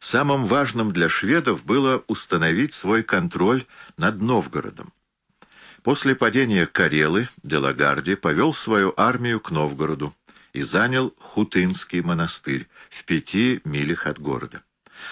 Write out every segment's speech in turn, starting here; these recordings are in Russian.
Самым важным для шведов было установить свой контроль над Новгородом. После падения Карелы Делагарди повел свою армию к Новгороду и занял Хутынский монастырь в пяти милях от города.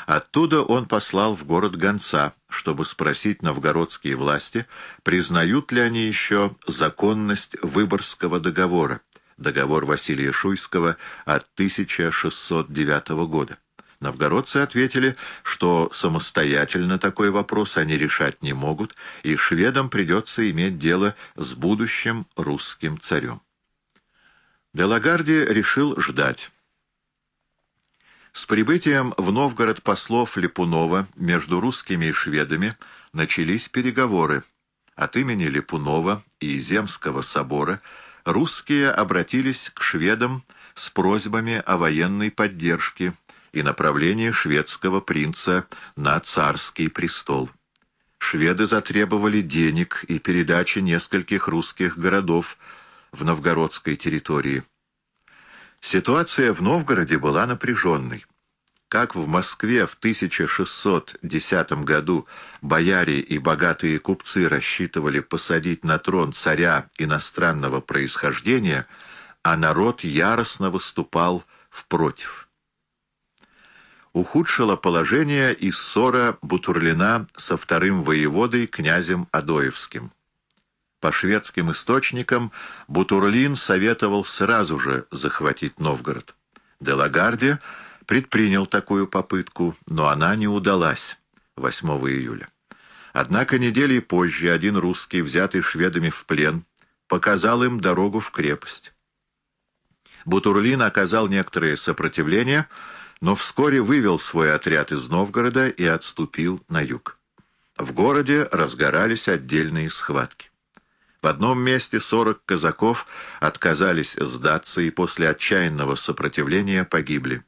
Оттуда он послал в город гонца, чтобы спросить новгородские власти, признают ли они еще законность Выборгского договора, договор Василия Шуйского от 1609 года. Новгородцы ответили, что самостоятельно такой вопрос они решать не могут, и шведам придется иметь дело с будущим русским царем. Делагарди решил ждать. С прибытием в Новгород послов Липунова между русскими и шведами начались переговоры. От имени Липунова и Земского собора русские обратились к шведам с просьбами о военной поддержке и направлении шведского принца на царский престол. Шведы затребовали денег и передачи нескольких русских городов в новгородской территории. Ситуация в Новгороде была напряженной. Как в Москве в 1610 году бояре и богатые купцы рассчитывали посадить на трон царя иностранного происхождения, а народ яростно выступал впротив. Ухудшило положение и ссора Бутурлина со вторым воеводой князем Адоевским. По шведским источникам Бутурлин советовал сразу же захватить Новгород. Делагарди предпринял такую попытку, но она не удалась 8 июля. Однако недели позже один русский, взятый шведами в плен, показал им дорогу в крепость. Бутурлин оказал некоторое сопротивление, но вскоре вывел свой отряд из Новгорода и отступил на юг. В городе разгорались отдельные схватки. В одном месте сорок казаков отказались сдаться и после отчаянного сопротивления погибли.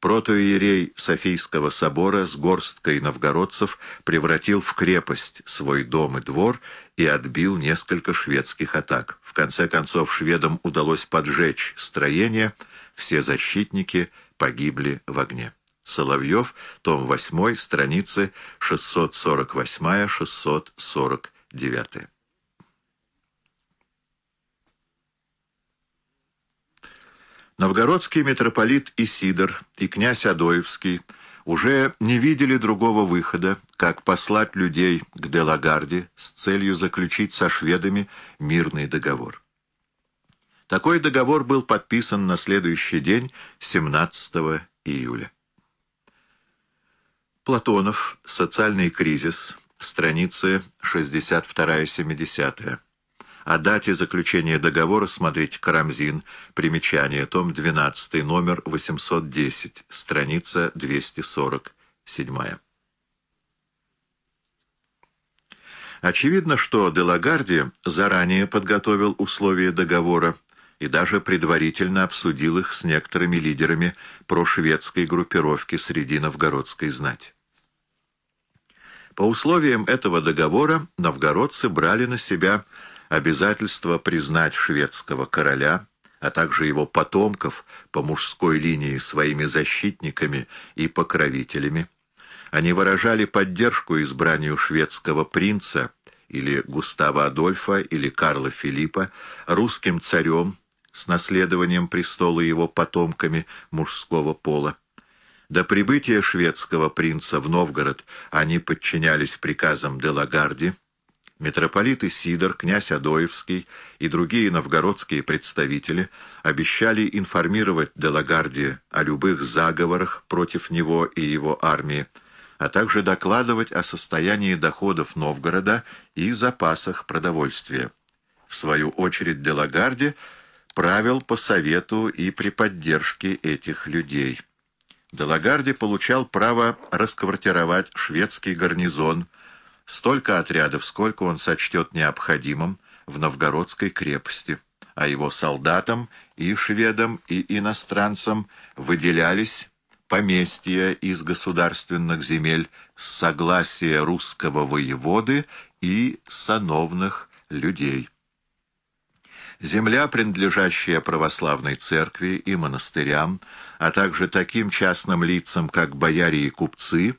Протоиерей Софийского собора с горсткой новгородцев превратил в крепость свой дом и двор и отбил несколько шведских атак. В конце концов шведам удалось поджечь строение, все защитники погибли в огне. Соловьев, том 8, страницы 648-649. Новгородский митрополит Исидор и князь Адоевский уже не видели другого выхода, как послать людей к Делагарде с целью заключить со шведами мирный договор. Такой договор был подписан на следующий день, 17 июля. Платонов. Социальный кризис. Страницы 62-70. О дате заключения договора смотрите Карамзин, примечание, том 12, номер 810, страница 247. Очевидно, что Делагарди заранее подготовил условия договора и даже предварительно обсудил их с некоторыми лидерами прошведской группировки среди новгородской знати. По условиям этого договора новгородцы брали на себя обязательство признать шведского короля, а также его потомков по мужской линии своими защитниками и покровителями. Они выражали поддержку избранию шведского принца или Густава Адольфа или Карла Филиппа русским царем с наследованием престола его потомками мужского пола. До прибытия шведского принца в Новгород они подчинялись приказам Делагарди, Митрополит Исидор, князь Адоевский и другие новгородские представители обещали информировать Делагарди о любых заговорах против него и его армии, а также докладывать о состоянии доходов Новгорода и запасах продовольствия. В свою очередь Делагарди правил по совету и при поддержке этих людей. Делагарди получал право расквартировать шведский гарнизон столько отрядов, сколько он сочтет необходимым в Новгородской крепости, а его солдатам и шведам, и иностранцам выделялись поместья из государственных земель с согласия русского воеводы и сановных людей. Земля, принадлежащая православной церкви и монастырям, а также таким частным лицам, как бояре и купцы,